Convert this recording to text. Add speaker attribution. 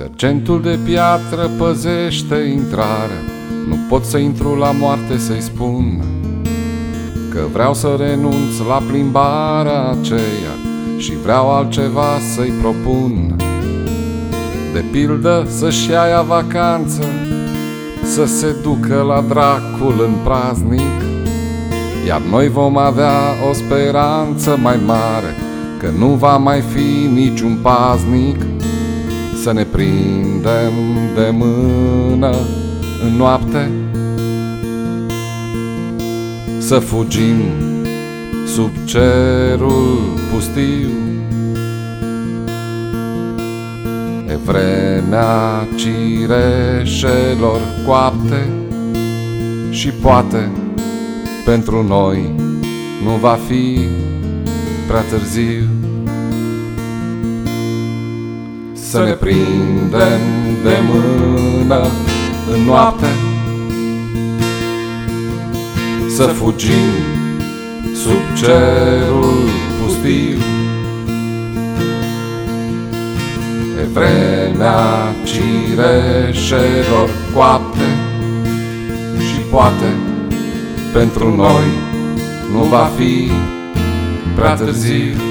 Speaker 1: Sergentul de piatră păzește intrarea. Nu pot să intru la moarte să-i spun Că vreau să renunț la plimbarea aceea Și vreau altceva să-i propun. De pildă să-și ia vacanță Să se ducă la dracul în praznic. Iar noi vom avea o speranță mai mare Că nu va mai fi niciun paznic să ne prindem de mână în noapte. Să fugim sub cerul pustiu. E vremea cireșelor coapte Și poate pentru noi nu va fi prea târziu să ne prindem de mână în noapte. Să fugim sub cerul pustiu. E vremea cireșelor coapte Și poate pentru noi nu va fi prea târziu